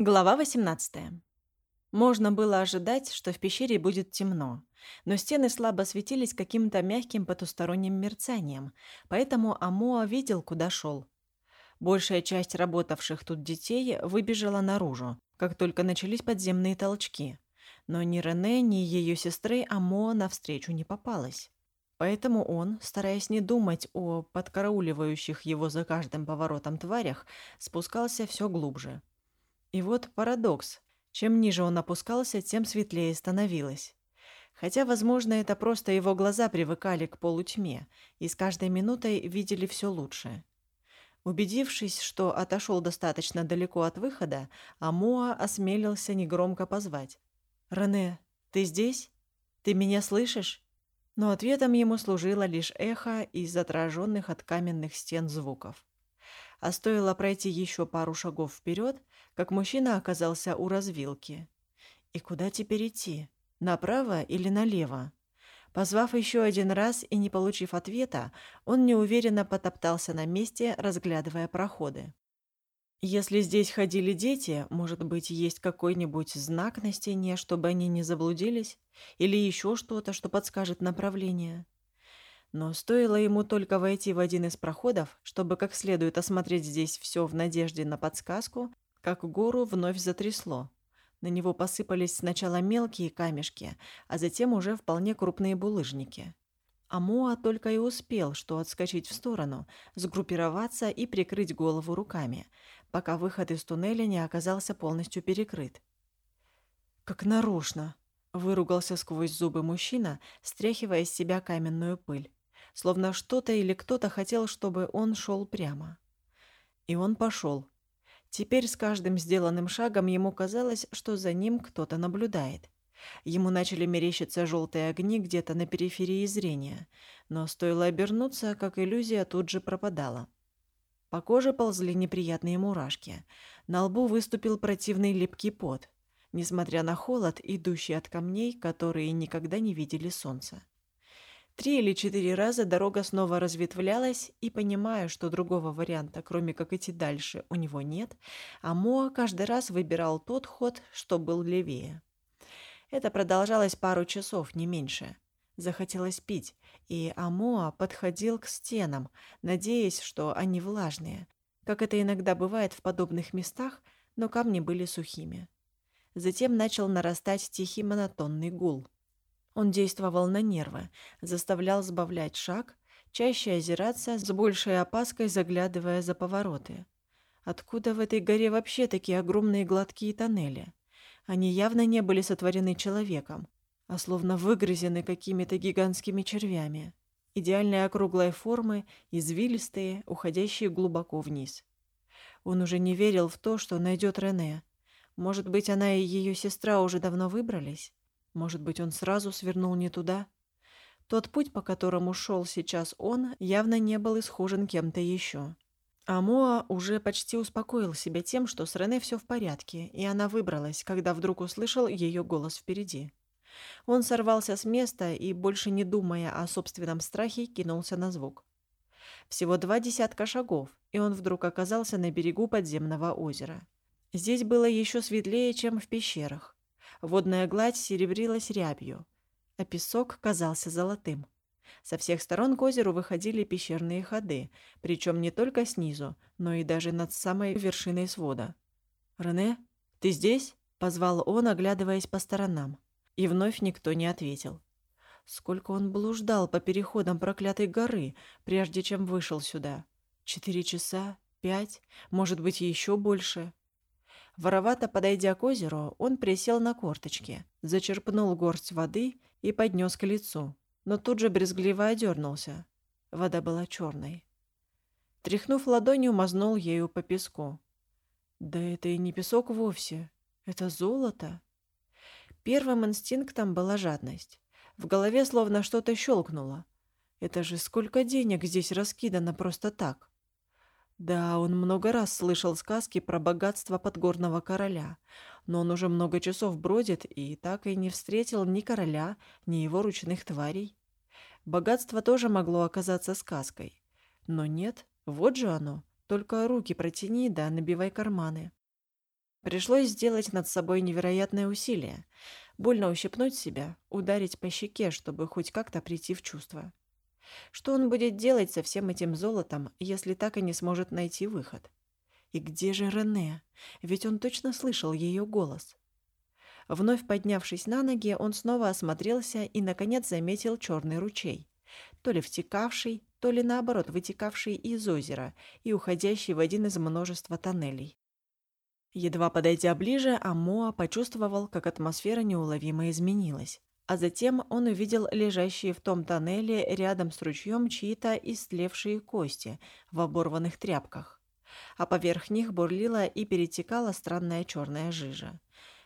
Глава 18. Можно было ожидать, что в пещере будет темно, но стены слабо светились каким-то мягким потусторонним мерцанием, поэтому Амоа видел, куда шел. Большая часть работавших тут детей выбежала наружу, как только начались подземные толчки, но ни Рене, ни ее сестры Амоа навстречу не попалось. Поэтому он, стараясь не думать о подкарауливающих его за каждым поворотом тварях, спускался все глубже. И вот парадокс. Чем ниже он опускался, тем светлее становилось. Хотя, возможно, это просто его глаза привыкали к полутьме и с каждой минутой видели все лучше. Убедившись, что отошел достаточно далеко от выхода, Амоа осмелился негромко позвать. «Рене, ты здесь? Ты меня слышишь?» Но ответом ему служило лишь эхо из отраженных от каменных стен звуков. А стоило пройти еще пару шагов вперед, как мужчина оказался у развилки. И куда теперь идти? Направо или налево? Позвав еще один раз и не получив ответа, он неуверенно потоптался на месте, разглядывая проходы. Если здесь ходили дети, может быть, есть какой-нибудь знак на стене, чтобы они не заблудились? Или еще что-то, что подскажет направление? Но стоило ему только войти в один из проходов, чтобы как следует осмотреть здесь все в надежде на подсказку, как гору вновь затрясло. На него посыпались сначала мелкие камешки, а затем уже вполне крупные булыжники. А Моа только и успел, что отскочить в сторону, сгруппироваться и прикрыть голову руками, пока выход из туннеля не оказался полностью перекрыт. «Как нарочно!» — выругался сквозь зубы мужчина, стряхивая с себя каменную пыль словно что-то или кто-то хотел, чтобы он шел прямо. И он пошел. Теперь с каждым сделанным шагом ему казалось, что за ним кто-то наблюдает. Ему начали мерещиться желтые огни где-то на периферии зрения, но стоило обернуться, как иллюзия тут же пропадала. По коже ползли неприятные мурашки. На лбу выступил противный липкий пот, несмотря на холод, идущий от камней, которые никогда не видели солнца. Три или четыре раза дорога снова разветвлялась, и, понимая, что другого варианта, кроме как идти дальше, у него нет, Амоа каждый раз выбирал тот ход, что был левее. Это продолжалось пару часов, не меньше. Захотелось пить, и Амоа подходил к стенам, надеясь, что они влажные, как это иногда бывает в подобных местах, но камни были сухими. Затем начал нарастать тихий монотонный гул – он действовал на нервы, заставлял сбавлять шаг, чаще озираться, с большей опаской заглядывая за повороты. Откуда в этой горе вообще такие огромные гладкие тоннели? Они явно не были сотворены человеком, а словно выгрызены какими-то гигантскими червями. Идеальной округлой формы, извилистые, уходящие глубоко вниз. Он уже не верил в то, что найдет Рене. Может быть, она и ее сестра уже давно выбрались? Может быть, он сразу свернул не туда? Тот путь, по которому шел сейчас он, явно не был исхожен кем-то еще. А Моа уже почти успокоил себя тем, что с Рене все в порядке, и она выбралась, когда вдруг услышал ее голос впереди. Он сорвался с места и, больше не думая о собственном страхе, кинулся на звук. Всего два десятка шагов, и он вдруг оказался на берегу подземного озера. Здесь было еще светлее, чем в пещерах. Водная гладь серебрилась рябью, а песок казался золотым. Со всех сторон к озеру выходили пещерные ходы, причем не только снизу, но и даже над самой вершиной свода. «Рене, ты здесь?» – позвал он, оглядываясь по сторонам. И вновь никто не ответил. Сколько он блуждал по переходам проклятой горы, прежде чем вышел сюда? Четыре часа? Пять? Может быть, еще больше? Воровато подойдя к озеру, он присел на корточки, зачерпнул горсть воды и поднес к лицу, но тут же брезгливо одернулся. Вода была черной. Тряхнув ладонью, мазнул ею по песку. Да это и не песок вовсе, это золото. Первым инстинктом была жадность. В голове словно что-то щелкнуло. Это же сколько денег здесь раскидано просто так. Да, он много раз слышал сказки про богатство подгорного короля, но он уже много часов бродит и так и не встретил ни короля, ни его ручных тварей. Богатство тоже могло оказаться сказкой. Но нет, вот же оно, только руки протяни да набивай карманы. Пришлось сделать над собой невероятное усилие. Больно ущипнуть себя, ударить по щеке, чтобы хоть как-то прийти в чувство. Что он будет делать со всем этим золотом, если так и не сможет найти выход? И где же Рене? Ведь он точно слышал ее голос. Вновь поднявшись на ноги, он снова осмотрелся и, наконец, заметил черный ручей. То ли втекавший, то ли, наоборот, вытекавший из озера и уходящий в один из множества тоннелей. Едва подойдя ближе, Амоа почувствовал, как атмосфера неуловимо изменилась. А затем он увидел лежащие в том тоннеле рядом с ручьем чьи-то истлевшие кости в оборванных тряпках. А поверх них бурлила и перетекала странная черная жижа.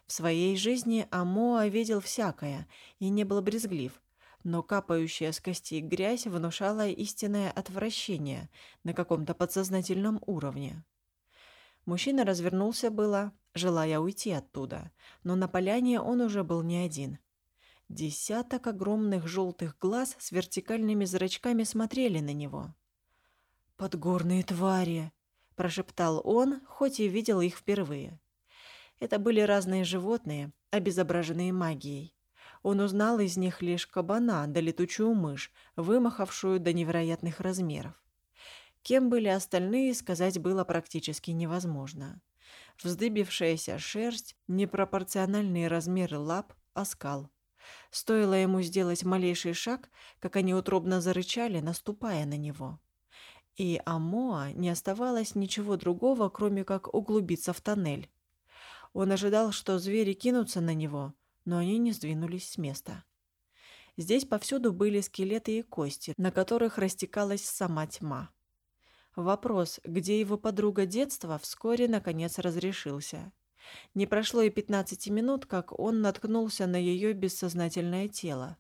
В своей жизни Амоа видел всякое и не был брезглив, но капающая с костей грязь внушала истинное отвращение на каком-то подсознательном уровне. Мужчина развернулся было, желая уйти оттуда, но на поляне он уже был не один. Десяток огромных желтых глаз с вертикальными зрачками смотрели на него. «Подгорные твари!» – прошептал он, хоть и видел их впервые. Это были разные животные, обезображенные магией. Он узнал из них лишь кабана да летучую мышь, вымахавшую до невероятных размеров. Кем были остальные, сказать было практически невозможно. Вздыбившаяся шерсть, непропорциональные размеры лап, оскал. Стоило ему сделать малейший шаг, как они утробно зарычали, наступая на него. И Амоа не оставалось ничего другого, кроме как углубиться в тоннель. Он ожидал, что звери кинутся на него, но они не сдвинулись с места. Здесь повсюду были скелеты и кости, на которых растекалась сама тьма. Вопрос, где его подруга детства, вскоре, наконец, разрешился. Не прошло и 15 минут, как он наткнулся на ее бессознательное тело.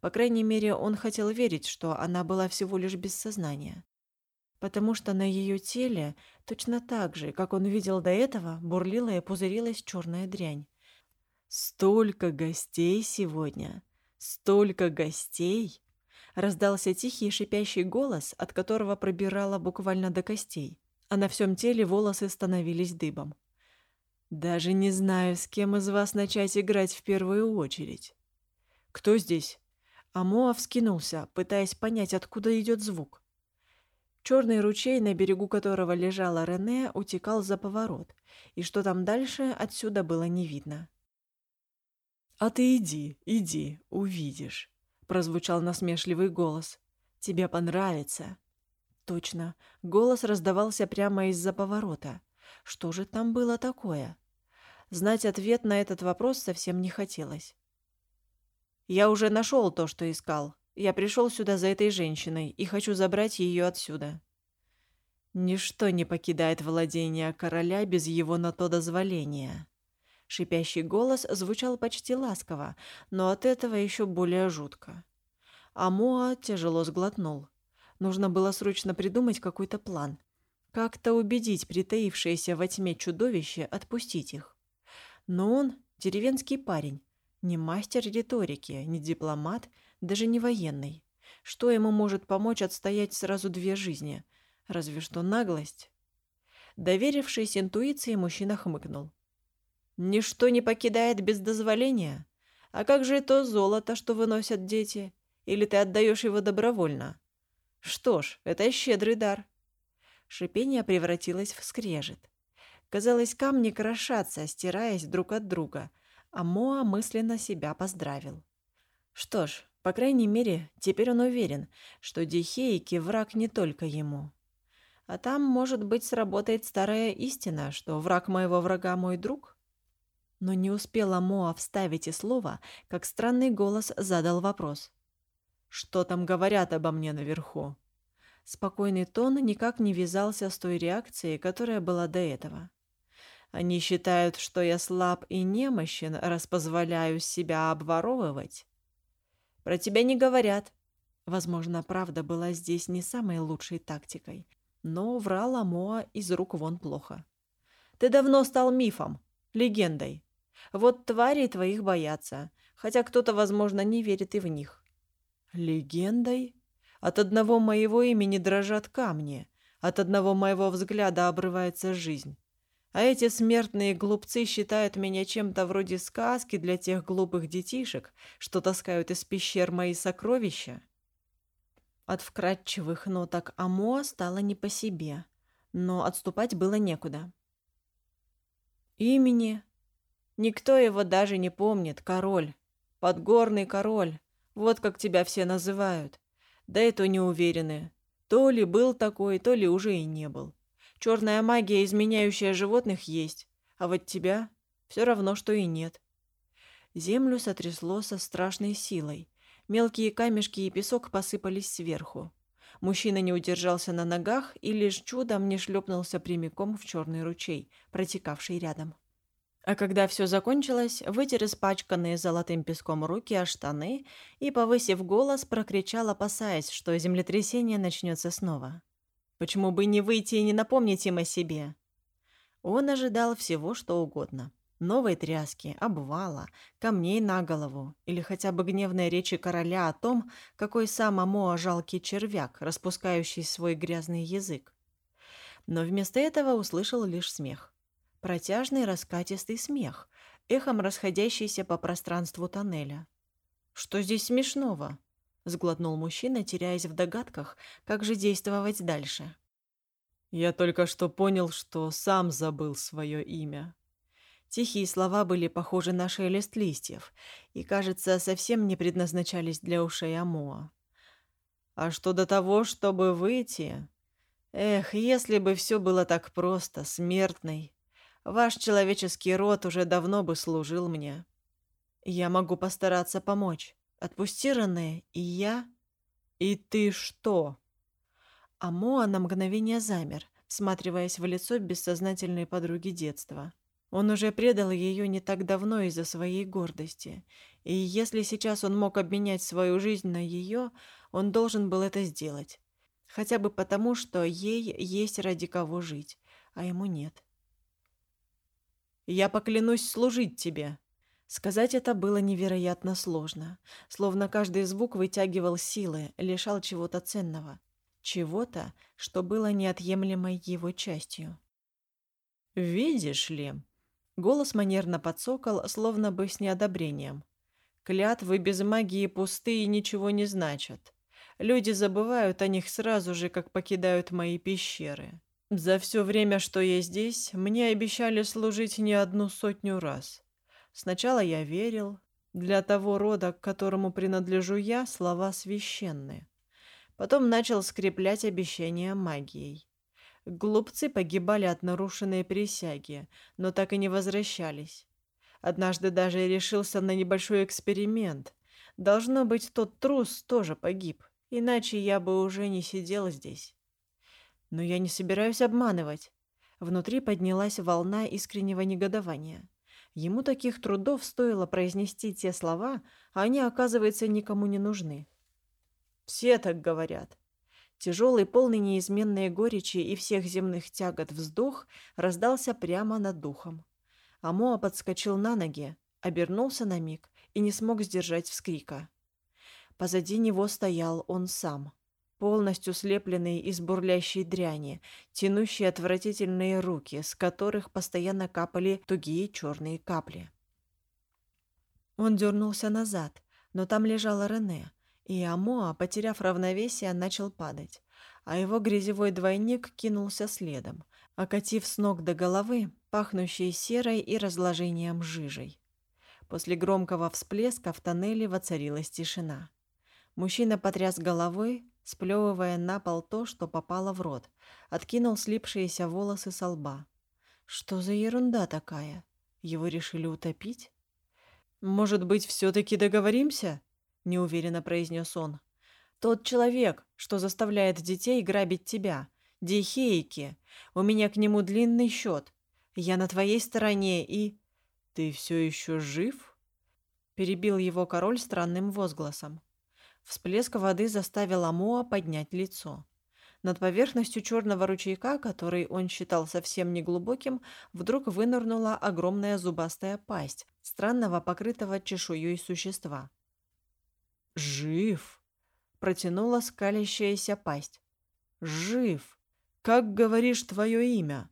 По крайней мере, он хотел верить, что она была всего лишь без сознания потому что на ее теле, точно так же, как он видел до этого, бурлила и пузырилась черная дрянь. «Столько гостей сегодня! Столько гостей!» Раздался тихий шипящий голос, от которого пробирало буквально до костей, а на всем теле волосы становились дыбом. «Даже не знаю, с кем из вас начать играть в первую очередь». «Кто здесь?» Амоа вскинулся, пытаясь понять, откуда идет звук. Черный ручей, на берегу которого лежала Рене, утекал за поворот, и что там дальше, отсюда было не видно. «А ты иди, иди, увидишь», — прозвучал насмешливый голос. «Тебе понравится». Точно, голос раздавался прямо из-за поворота. Что же там было такое? Знать ответ на этот вопрос совсем не хотелось. «Я уже нашел то, что искал», я пришел сюда за этой женщиной и хочу забрать ее отсюда. Ничто не покидает владения короля без его на то дозволения. Шипящий голос звучал почти ласково, но от этого еще более жутко. Амоа тяжело сглотнул. Нужно было срочно придумать какой-то план. Как-то убедить притаившееся во тьме чудовище отпустить их. Но он деревенский парень, не мастер риторики, не дипломат, даже не военный. Что ему может помочь отстоять сразу две жизни? Разве что наглость. Доверившись интуиции, мужчина хмыкнул. «Ничто не покидает без дозволения. А как же это золото, что выносят дети? Или ты отдаешь его добровольно?» «Что ж, это щедрый дар». Шипение превратилось в скрежет. Казалось, камни крошатся, стираясь друг от друга, а Моа мысленно себя поздравил. Что ж, по крайней мере, теперь он уверен, что Дихейки враг не только ему. А там, может быть, сработает старая истина, что враг моего врага мой друг? Но не успела Моа вставить и слово, как странный голос задал вопрос. «Что там говорят обо мне наверху?» Спокойный тон никак не вязался с той реакцией, которая была до этого. Они считают, что я слаб и немощен, раз позволяю себя обворовывать. Про тебя не говорят. Возможно, правда была здесь не самой лучшей тактикой, но врала Моа из рук вон плохо. Ты давно стал мифом, легендой. Вот твари твоих боятся, хотя кто-то, возможно, не верит и в них. Легендой? От одного моего имени дрожат камни, от одного моего взгляда обрывается жизнь. А эти смертные глупцы считают меня чем-то вроде сказки для тех глупых детишек, что таскают из пещер мои сокровища. От вкрадчивых ноток Амо стало не по себе, но отступать было некуда. Имени? Никто его даже не помнит, король. Подгорный король. Вот как тебя все называют. Да и то не уверены. То ли был такой, то ли уже и не был. Черная магия, изменяющая животных, есть, а вот тебя все равно, что и нет. Землю сотрясло со страшной силой. Мелкие камешки и песок посыпались сверху. Мужчина не удержался на ногах и лишь чудом не шлепнулся прямиком в черный ручей, протекавший рядом. А когда все закончилось, вытер испачканные золотым песком руки о штаны и, повысив голос, прокричал, опасаясь, что землетрясение начнется снова. Почему бы не выйти и не напомнить им о себе? Он ожидал всего, что угодно. Новой тряски, обвала, камней на голову или хотя бы гневной речи короля о том, какой сам Амоа жалкий червяк, распускающий свой грязный язык. Но вместо этого услышал лишь смех. Протяжный раскатистый смех, эхом расходящийся по пространству тоннеля. Что здесь смешного? — сглотнул мужчина, теряясь в догадках, как же действовать дальше. «Я только что понял, что сам забыл свое имя». Тихие слова были похожи на шелест листьев и, кажется, совсем не предназначались для ушей Амоа. «А что до того, чтобы выйти? Эх, если бы все было так просто, смертный. Ваш человеческий род уже давно бы служил мне. Я могу постараться помочь». Отпусти Рене, и я... И ты что? А Моа на мгновение замер, всматриваясь в лицо бессознательной подруги детства. Он уже предал ее не так давно из-за своей гордости, и если сейчас он мог обменять свою жизнь на ее, он должен был это сделать. Хотя бы потому, что ей есть ради кого жить, а ему нет. «Я поклянусь служить тебе», Сказать это было невероятно сложно, словно каждый звук вытягивал силы, лишал чего-то ценного, чего-то, что было неотъемлемой его частью. «Видишь ли?» Голос манерно подсокал, словно бы с неодобрением. «Клятвы без магии пустые ничего не значат. Люди забывают о них сразу же, как покидают мои пещеры. За все время, что я здесь, мне обещали служить не одну сотню раз». Сначала я верил. Для того рода, к которому принадлежу я, слова священны. Потом начал скреплять обещания магией. Глупцы погибали от нарушенной присяги, но так и не возвращались. Однажды даже решился на небольшой эксперимент. Должно быть, тот трус тоже погиб, иначе я бы уже не сидел здесь. Но я не собираюсь обманывать. Внутри поднялась волна искреннего негодования. Ему таких трудов стоило произнести те слова, а они, оказывается, никому не нужны. Все так говорят. Тяжелый, полный неизменной горечи и всех земных тягот вздох раздался прямо над духом. Амоа подскочил на ноги, обернулся на миг и не смог сдержать вскрика. Позади него стоял он сам полностью слепленный из бурлящей дряни, тянущий отвратительные руки, с которых постоянно капали тугие черные капли. Он дернулся назад, но там лежала Рене, и Амоа, потеряв равновесие, начал падать, а его грязевой двойник кинулся следом, окатив с ног до головы, пахнущей серой и разложением жижей. После громкого всплеска в тоннеле воцарилась тишина. Мужчина потряс головой, сплевывая на пол то, что попало в рот, откинул слипшиеся волосы со лба. Что за ерунда такая? Его решили утопить? Может быть, все-таки договоримся? неуверенно произнес он. Тот человек, что заставляет детей грабить тебя, Дихейки, у меня к нему длинный счет. Я на твоей стороне и... Ты все еще жив? Перебил его король странным возгласом. Всплеск воды заставил Амоа поднять лицо. Над поверхностью черного ручейка, который он считал совсем неглубоким, вдруг вынырнула огромная зубастая пасть странного покрытого чешуей существа. «Жив!» — протянула скалящаяся пасть. «Жив! Как говоришь твое имя?»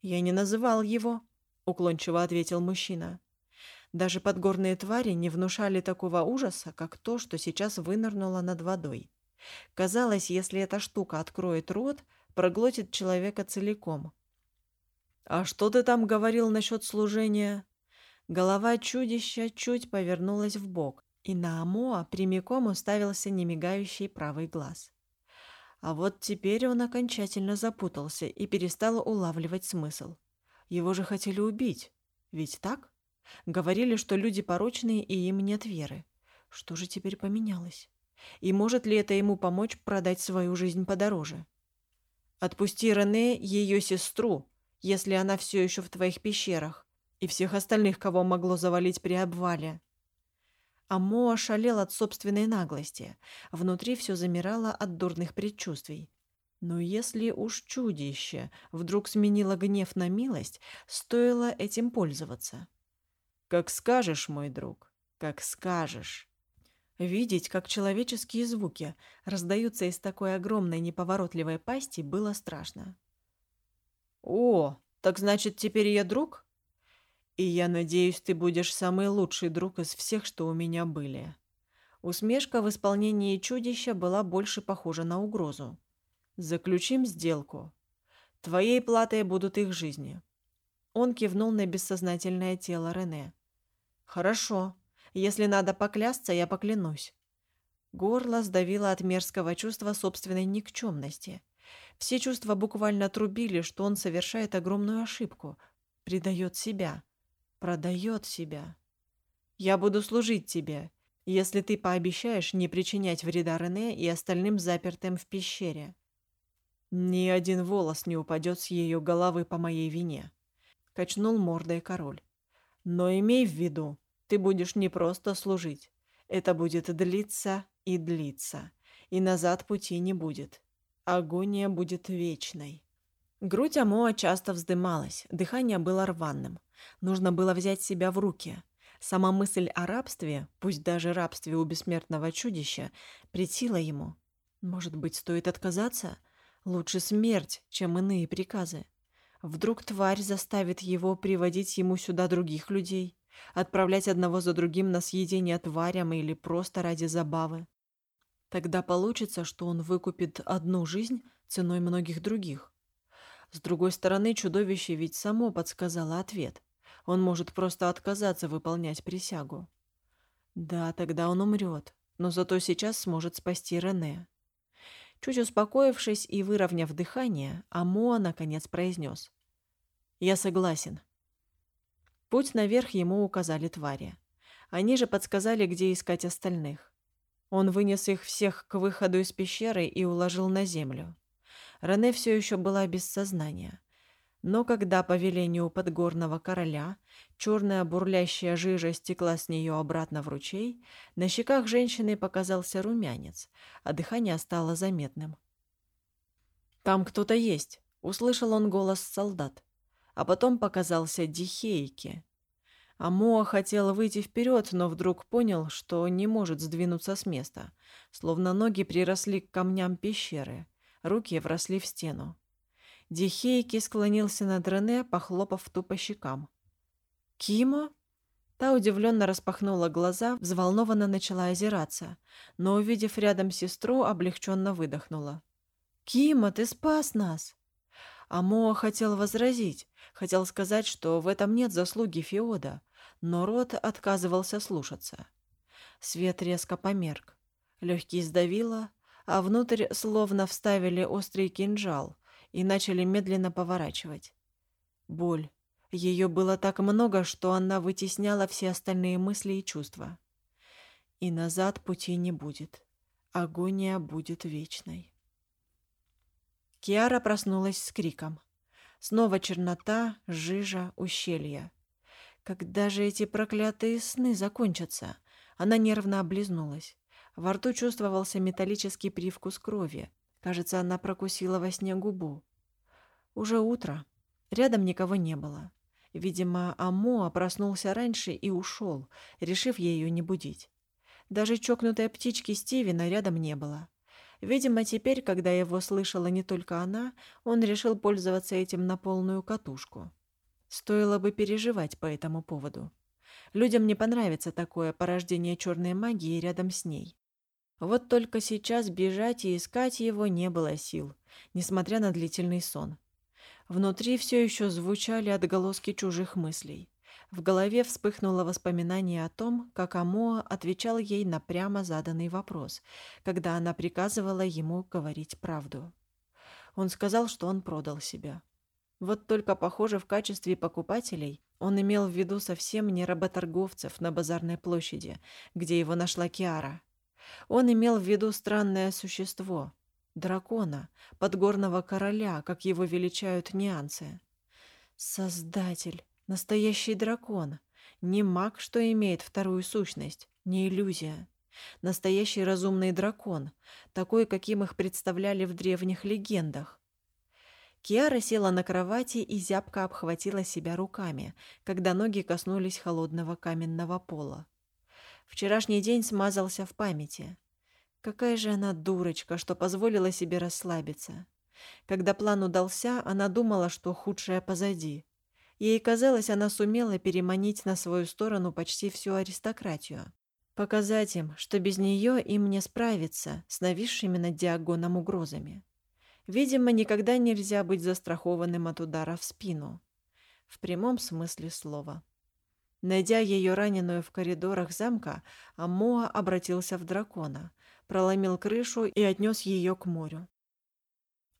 «Я не называл его», — уклончиво ответил мужчина. Даже подгорные твари не внушали такого ужаса, как то, что сейчас вынырнуло над водой. Казалось, если эта штука откроет рот, проглотит человека целиком. «А что ты там говорил насчет служения?» Голова чудища чуть повернулась в бок, и на Амоа прямиком уставился немигающий правый глаз. А вот теперь он окончательно запутался и перестал улавливать смысл. Его же хотели убить, ведь так? Говорили, что люди порочные и им нет веры. Что же теперь поменялось? И может ли это ему помочь продать свою жизнь подороже? Отпусти Рене, ее сестру, если она все еще в твоих пещерах, и всех остальных, кого могло завалить при обвале. Амо ошалел от собственной наглости. Внутри все замирало от дурных предчувствий. Но если уж чудище вдруг сменило гнев на милость, стоило этим пользоваться. «Как скажешь, мой друг, как скажешь». Видеть, как человеческие звуки раздаются из такой огромной неповоротливой пасти, было страшно. «О, так значит, теперь я друг?» «И я надеюсь, ты будешь самый лучший друг из всех, что у меня были». Усмешка в исполнении чудища была больше похожа на угрозу. «Заключим сделку. Твоей платой будут их жизни». Он кивнул на бессознательное тело Рене. «Хорошо. Если надо поклясться, я поклянусь». Горло сдавило от мерзкого чувства собственной никчемности. Все чувства буквально трубили, что он совершает огромную ошибку, предает себя, продает себя. «Я буду служить тебе, если ты пообещаешь не причинять вреда Рене и остальным запертым в пещере. Ни один волос не упадет с ее головы по моей вине», — качнул мордой король. Но имей в виду, ты будешь не просто служить. Это будет длиться и длиться. И назад пути не будет. Агония будет вечной. Грудь Амоа часто вздымалась, дыхание было рваным. Нужно было взять себя в руки. Сама мысль о рабстве, пусть даже рабстве у бессмертного чудища, претила ему. Может быть, стоит отказаться? Лучше смерть, чем иные приказы. Вдруг тварь заставит его приводить ему сюда других людей, отправлять одного за другим на съедение тварям или просто ради забавы. Тогда получится, что он выкупит одну жизнь ценой многих других. С другой стороны, чудовище ведь само подсказало ответ. Он может просто отказаться выполнять присягу. Да, тогда он умрет, но зато сейчас сможет спасти Рене. Чуть успокоившись и выровняв дыхание, Амоа наконец произнес. «Я согласен». Путь наверх ему указали твари. Они же подсказали, где искать остальных. Он вынес их всех к выходу из пещеры и уложил на землю. Рене все еще была без сознания. Но когда по велению подгорного короля черная бурлящая жижа стекла с нее обратно в ручей, на щеках женщины показался румянец, а дыхание стало заметным. «Там кто-то есть», — услышал он голос солдат. А потом показался Дихейки. Амоа хотел выйти вперед, но вдруг понял, что не может сдвинуться с места, словно ноги приросли к камням пещеры, руки вросли в стену. Дихейки склонился над Рене, похлопав ту по щекам. «Кимо?» Та удивленно распахнула глаза, взволнованно начала озираться, но, увидев рядом сестру, облегченно выдохнула. «Кима, ты спас нас!» Амоа хотел возразить, хотел сказать, что в этом нет заслуги Феода, но рот отказывался слушаться. Свет резко померк. Легкие сдавило, а внутрь словно вставили острый кинжал, и начали медленно поворачивать. Боль. Ее было так много, что она вытесняла все остальные мысли и чувства. И назад пути не будет. Агония будет вечной. Киара проснулась с криком. Снова чернота, жижа, ущелье. Когда же эти проклятые сны закончатся? Она нервно облизнулась. Во рту чувствовался металлический привкус крови, Кажется, она прокусила во сне губу. Уже утро. Рядом никого не было. Видимо, Амоа проснулся раньше и ушел, решив ее не будить. Даже чокнутой птички Стивена рядом не было. Видимо, теперь, когда его слышала не только она, он решил пользоваться этим на полную катушку. Стоило бы переживать по этому поводу. Людям не понравится такое порождение черной магии рядом с ней. Вот только сейчас бежать и искать его не было сил, несмотря на длительный сон. Внутри все еще звучали отголоски чужих мыслей. В голове вспыхнуло воспоминание о том, как Амоа отвечал ей на прямо заданный вопрос, когда она приказывала ему говорить правду. Он сказал, что он продал себя. Вот только, похоже, в качестве покупателей он имел в виду совсем не работорговцев на базарной площади, где его нашла Киара. Он имел в виду странное существо, дракона, подгорного короля, как его величают нюансы. Создатель, настоящий дракон, не маг, что имеет вторую сущность, не иллюзия. Настоящий разумный дракон, такой, каким их представляли в древних легендах. Киара села на кровати и зябко обхватила себя руками, когда ноги коснулись холодного каменного пола. Вчерашний день смазался в памяти. Какая же она дурочка, что позволила себе расслабиться. Когда план удался, она думала, что худшее позади. Ей казалось, она сумела переманить на свою сторону почти всю аристократию. Показать им, что без нее им не справиться с нависшими над Диагоном угрозами. Видимо, никогда нельзя быть застрахованным от удара в спину. В прямом смысле слова. Найдя ее раненую в коридорах замка, Амоа обратился в дракона, проломил крышу и отнес ее к морю.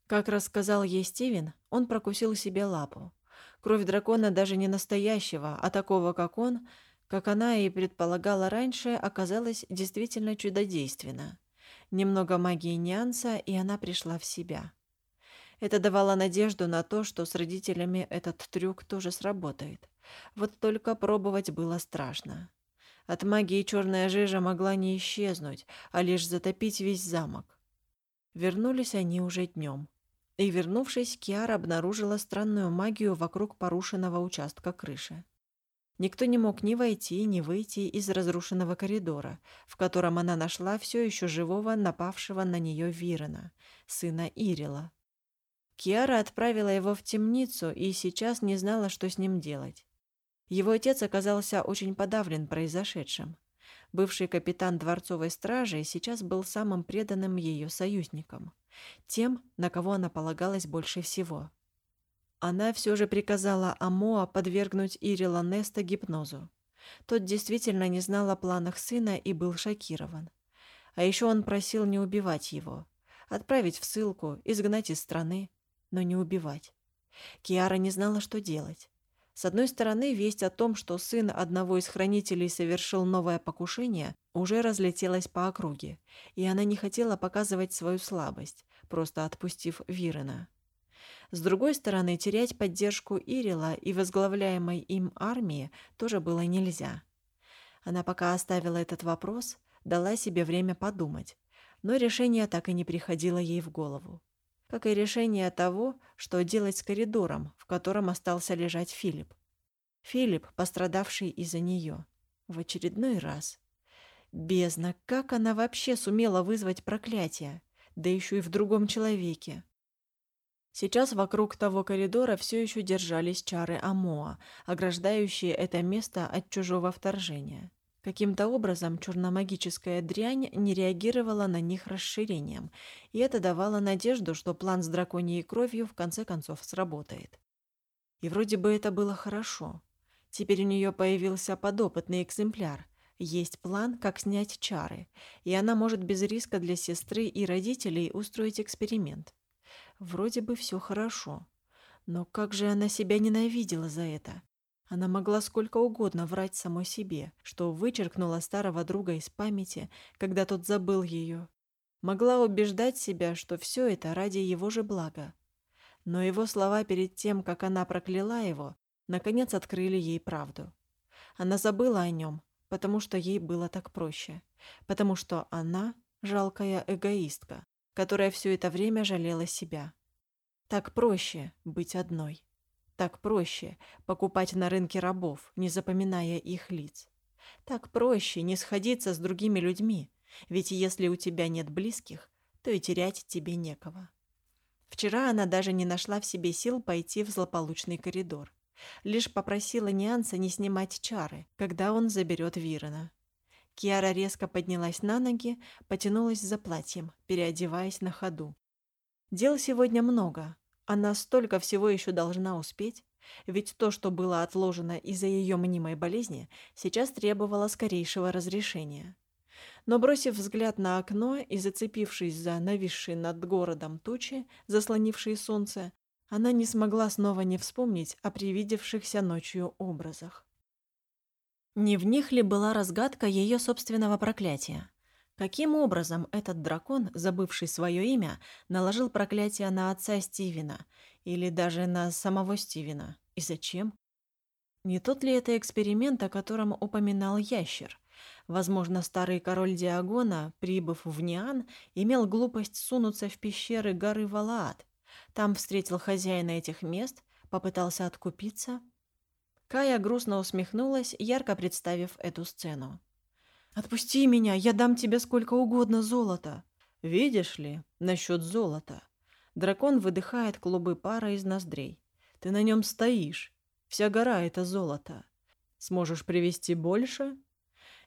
Как рассказал ей Стивен, он прокусил себе лапу. Кровь дракона даже не настоящего, а такого, как он, как она и предполагала раньше, оказалась действительно чудодейственна. Немного магии нюанса, и она пришла в себя. Это давало надежду на то, что с родителями этот трюк тоже сработает. Вот только пробовать было страшно. От магии черная жижа могла не исчезнуть, а лишь затопить весь замок. Вернулись они уже днем. И, вернувшись, Киара обнаружила странную магию вокруг порушенного участка крыши. Никто не мог ни войти, ни выйти из разрушенного коридора, в котором она нашла все еще живого напавшего на нее Вирена, сына Ирила. Киара отправила его в темницу и сейчас не знала, что с ним делать. Его отец оказался очень подавлен произошедшим. Бывший капитан дворцовой стражи сейчас был самым преданным ее союзником, тем, на кого она полагалась больше всего. Она все же приказала Амоа подвергнуть Ирила Неста гипнозу. Тот действительно не знал о планах сына и был шокирован. А еще он просил не убивать его, отправить в ссылку, изгнать из страны, но не убивать. Киара не знала, что делать. С одной стороны, весть о том, что сын одного из хранителей совершил новое покушение, уже разлетелась по округе, и она не хотела показывать свою слабость, просто отпустив Вирена. С другой стороны, терять поддержку Ирила и возглавляемой им армии тоже было нельзя. Она пока оставила этот вопрос, дала себе время подумать, но решение так и не приходило ей в голову как и решение того, что делать с коридором, в котором остался лежать Филипп. Филипп, пострадавший из-за нее. В очередной раз. Бездна, как она вообще сумела вызвать проклятие? Да еще и в другом человеке. Сейчас вокруг того коридора все еще держались чары Амоа, ограждающие это место от чужого вторжения. Каким-то образом черномагическая дрянь не реагировала на них расширением, и это давало надежду, что план с драконьей кровью в конце концов сработает. И вроде бы это было хорошо. Теперь у нее появился подопытный экземпляр. Есть план, как снять чары, и она может без риска для сестры и родителей устроить эксперимент. Вроде бы все хорошо. Но как же она себя ненавидела за это? Она могла сколько угодно врать самой себе, что вычеркнула старого друга из памяти, когда тот забыл ее. Могла убеждать себя, что все это ради его же блага. Но его слова перед тем, как она прокляла его, наконец открыли ей правду. Она забыла о нем, потому что ей было так проще. Потому что она — жалкая эгоистка, которая все это время жалела себя. Так проще быть одной. Так проще покупать на рынке рабов, не запоминая их лиц. Так проще не сходиться с другими людьми, ведь если у тебя нет близких, то и терять тебе некого. Вчера она даже не нашла в себе сил пойти в злополучный коридор. Лишь попросила Нианса не снимать чары, когда он заберет Вирона. Киара резко поднялась на ноги, потянулась за платьем, переодеваясь на ходу. Дел сегодня много. Она столько всего еще должна успеть. Ведь то, что было отложено из-за ее мнимой болезни, сейчас требовало скорейшего разрешения. Но бросив взгляд на окно и зацепившись за нависшие над городом тучи, заслонившие солнце, она не смогла снова не вспомнить о привидевшихся ночью образах. Не в них ли была разгадка ее собственного проклятия? Каким образом этот дракон, забывший свое имя, наложил проклятие на отца Стивена или даже на самого Стивена? И зачем? Не тот ли это эксперимент, о котором упоминал ящер? Возможно, старый король Диагона, прибыв в Ниан, имел глупость сунуться в пещеры горы Валаат. Там встретил хозяина этих мест, попытался откупиться. Кая грустно усмехнулась, ярко представив эту сцену. «Отпусти меня, я дам тебе сколько угодно золота». «Видишь ли, насчет золота». Дракон выдыхает клубы пара из ноздрей. «Ты на нем стоишь. Вся гора — это золото. Сможешь привезти больше?»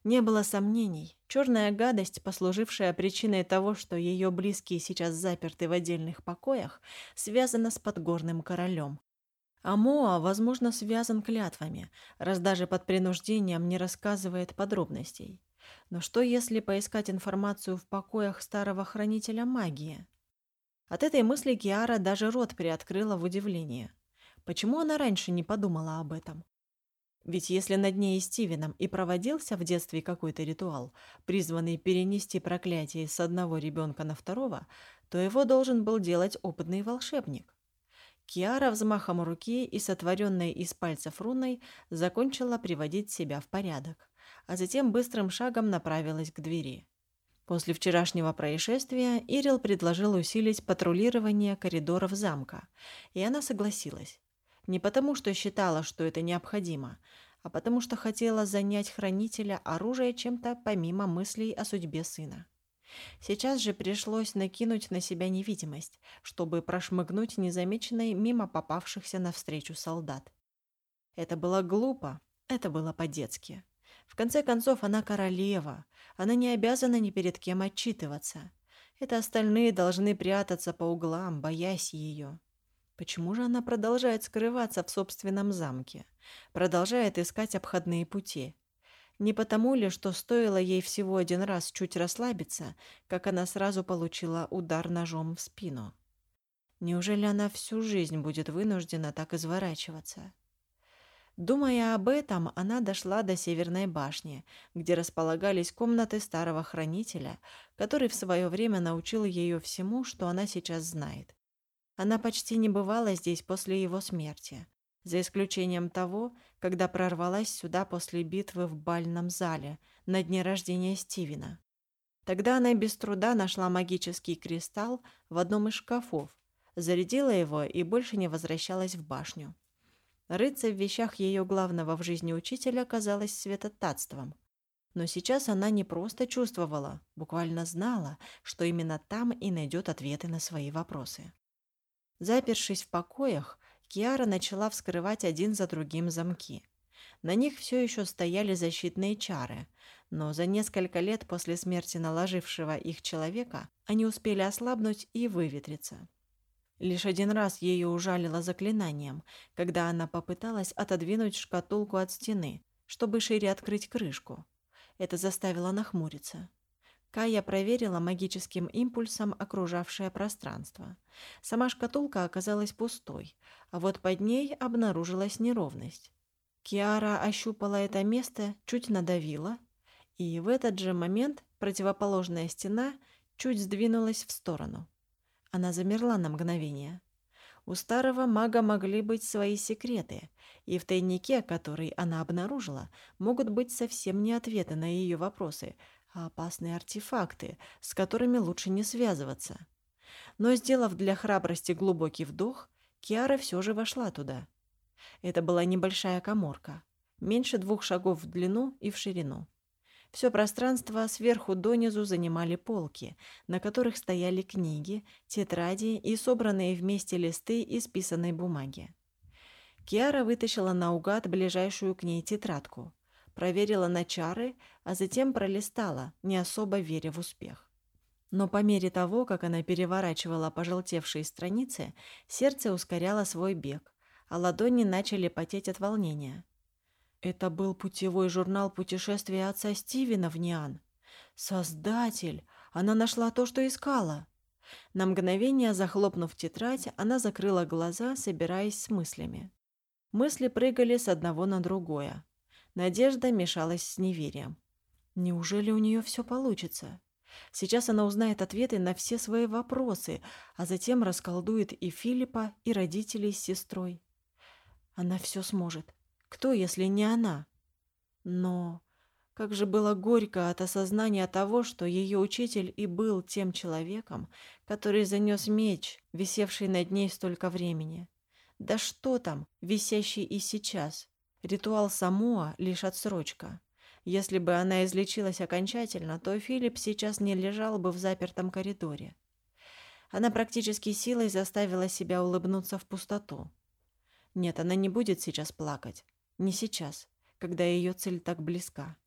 Не было сомнений. Черная гадость, послужившая причиной того, что ее близкие сейчас заперты в отдельных покоях, связана с подгорным королем. А Моа, возможно, связан клятвами, раз даже под принуждением не рассказывает подробностей. Но что, если поискать информацию в покоях старого хранителя магии? От этой мысли Киара даже рот приоткрыла в удивлении. Почему она раньше не подумала об этом? Ведь если над ней и Стивеном и проводился в детстве какой-то ритуал, призванный перенести проклятие с одного ребенка на второго, то его должен был делать опытный волшебник. Киара взмахом руки и сотворенной из пальцев руной закончила приводить себя в порядок а затем быстрым шагом направилась к двери. После вчерашнего происшествия Ирил предложил усилить патрулирование коридоров замка, и она согласилась. Не потому, что считала, что это необходимо, а потому что хотела занять хранителя оружия чем-то помимо мыслей о судьбе сына. Сейчас же пришлось накинуть на себя невидимость, чтобы прошмыгнуть незамеченной мимо попавшихся навстречу солдат. Это было глупо, это было по-детски. В конце концов, она королева. Она не обязана ни перед кем отчитываться. Это остальные должны прятаться по углам, боясь ее. Почему же она продолжает скрываться в собственном замке? Продолжает искать обходные пути? Не потому ли, что стоило ей всего один раз чуть расслабиться, как она сразу получила удар ножом в спину? Неужели она всю жизнь будет вынуждена так изворачиваться? Думая об этом, она дошла до Северной башни, где располагались комнаты старого хранителя, который в свое время научил ее всему, что она сейчас знает. Она почти не бывала здесь после его смерти, за исключением того, когда прорвалась сюда после битвы в бальном зале на дне рождения Стивена. Тогда она без труда нашла магический кристалл в одном из шкафов, зарядила его и больше не возвращалась в башню. Рыться в вещах ее главного в жизни учителя казалось святотатством. Но сейчас она не просто чувствовала, буквально знала, что именно там и найдет ответы на свои вопросы. Запершись в покоях, Киара начала вскрывать один за другим замки. На них все еще стояли защитные чары, но за несколько лет после смерти наложившего их человека они успели ослабнуть и выветриться. Лишь один раз ее ужалило заклинанием, когда она попыталась отодвинуть шкатулку от стены, чтобы шире открыть крышку. Это заставило нахмуриться. Кая проверила магическим импульсом окружавшее пространство. Сама шкатулка оказалась пустой, а вот под ней обнаружилась неровность. Киара ощупала это место, чуть надавила, и в этот же момент противоположная стена чуть сдвинулась в сторону. Она замерла на мгновение. У старого мага могли быть свои секреты, и в тайнике, который она обнаружила, могут быть совсем не ответы на ее вопросы, а опасные артефакты, с которыми лучше не связываться. Но, сделав для храбрости глубокий вдох, Киара все же вошла туда. Это была небольшая коморка, меньше двух шагов в длину и в ширину. Все пространство сверху донизу занимали полки, на которых стояли книги, тетради и собранные вместе листы из писаной бумаги. Киара вытащила наугад ближайшую к ней тетрадку, проверила на чары, а затем пролистала, не особо веря в успех. Но по мере того, как она переворачивала пожелтевшие страницы, сердце ускоряло свой бег, а ладони начали потеть от волнения. Это был путевой журнал путешествия отца Стивена в Ниан. Создатель! Она нашла то, что искала. На мгновение, захлопнув тетрадь, она закрыла глаза, собираясь с мыслями. Мысли прыгали с одного на другое. Надежда мешалась с неверием. Неужели у нее все получится? Сейчас она узнает ответы на все свои вопросы, а затем расколдует и Филиппа, и родителей с сестрой. Она все сможет. Кто, если не она? Но как же было горько от осознания того, что ее учитель и был тем человеком, который занес меч, висевший над ней столько времени. Да что там, висящий и сейчас. Ритуал Самоа — лишь отсрочка. Если бы она излечилась окончательно, то Филипп сейчас не лежал бы в запертом коридоре. Она практически силой заставила себя улыбнуться в пустоту. Нет, она не будет сейчас плакать. Не сейчас, когда ее цель так близка.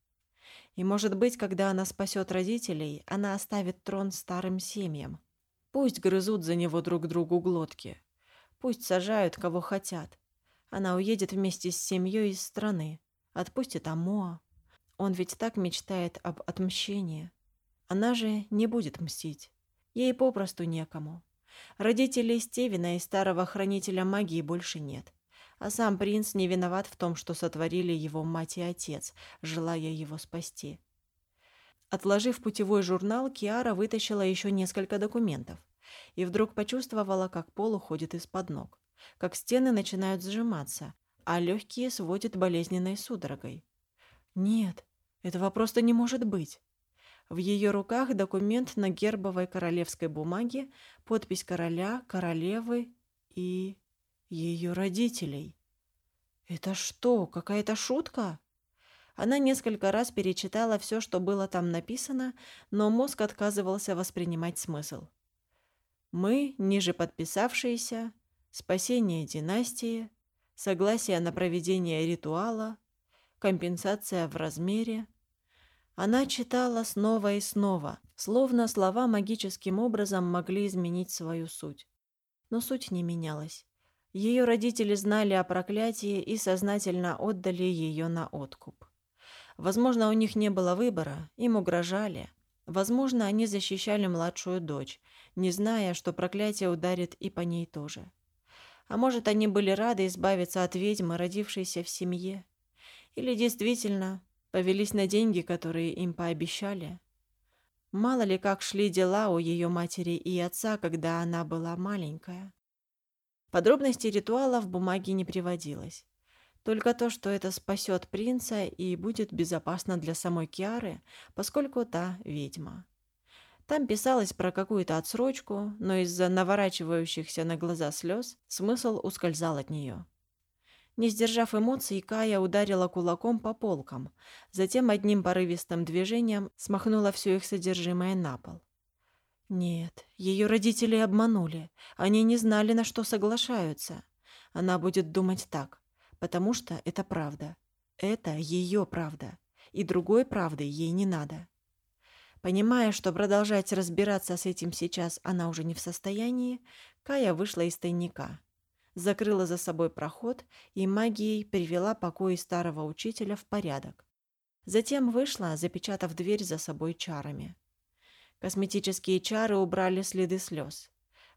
И, может быть, когда она спасет родителей, она оставит трон старым семьям. Пусть грызут за него друг другу глотки. Пусть сажают, кого хотят. Она уедет вместе с семьей из страны. Отпустит Амоа. Он ведь так мечтает об отмщении. Она же не будет мстить. Ей попросту некому. Родителей Стивена и старого хранителя магии больше нет. А сам принц не виноват в том, что сотворили его мать и отец, желая его спасти. Отложив путевой журнал, Киара вытащила еще несколько документов и вдруг почувствовала, как пол уходит из-под ног, как стены начинают сжиматься, а легкие сводят болезненной судорогой. Нет, этого просто не может быть. В ее руках документ на гербовой королевской бумаге, подпись короля, королевы и... ее родителей. Это что, какая-то шутка? Она несколько раз перечитала все, что было там написано, но мозг отказывался воспринимать смысл. Мы, ниже подписавшиеся, спасение династии, согласие на проведение ритуала, компенсация в размере. Она читала снова и снова, словно слова магическим образом могли изменить свою суть. Но суть не менялась. Ее родители знали о проклятии и сознательно отдали ее на откуп. Возможно, у них не было выбора, им угрожали. Возможно, они защищали младшую дочь, не зная, что проклятие ударит и по ней тоже. А может, они были рады избавиться от ведьмы, родившейся в семье. Или действительно повелись на деньги, которые им пообещали? Мало ли как шли дела у ее матери и отца, когда она была маленькая. Подробностей ритуала в бумаге не приводилось. Только то, что это спасет принца и будет безопасно для самой Киары, поскольку та ведьма. Там писалось про какую-то отсрочку, но из-за наворачивающихся на глаза слез смысл ускользал от нее. Не сдержав эмоций, Кая ударила кулаком по полкам, затем одним порывистым движением смахнула все их содержимое на пол. Нет, ее родители обманули. Они не знали, на что соглашаются. Она будет думать так, потому что это правда. Это ее правда. И другой правды ей не надо. Понимая, что продолжать разбираться с этим сейчас она уже не в состоянии, Кая вышла из тайника закрыла за собой проход и магией привела покои старого учителя в порядок. Затем вышла, запечатав дверь за собой чарами. Косметические чары убрали следы слез.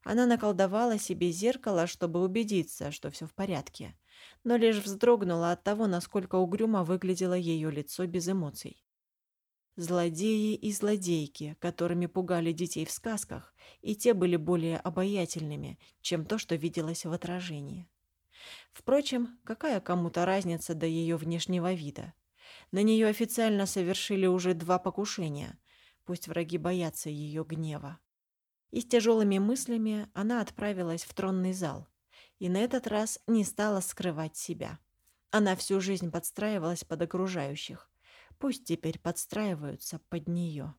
Она наколдовала себе зеркало, чтобы убедиться, что все в порядке, но лишь вздрогнула от того, насколько угрюмо выглядело ее лицо без эмоций. Злодеи и злодейки, которыми пугали детей в сказках, и те были более обаятельными, чем то, что виделось в отражении. Впрочем, какая кому-то разница до ее внешнего вида? На нее официально совершили уже два покушения, пусть враги боятся ее гнева. И с тяжелыми мыслями она отправилась в тронный зал, и на этот раз не стала скрывать себя. Она всю жизнь подстраивалась под окружающих, Пусть теперь подстраиваются под нее.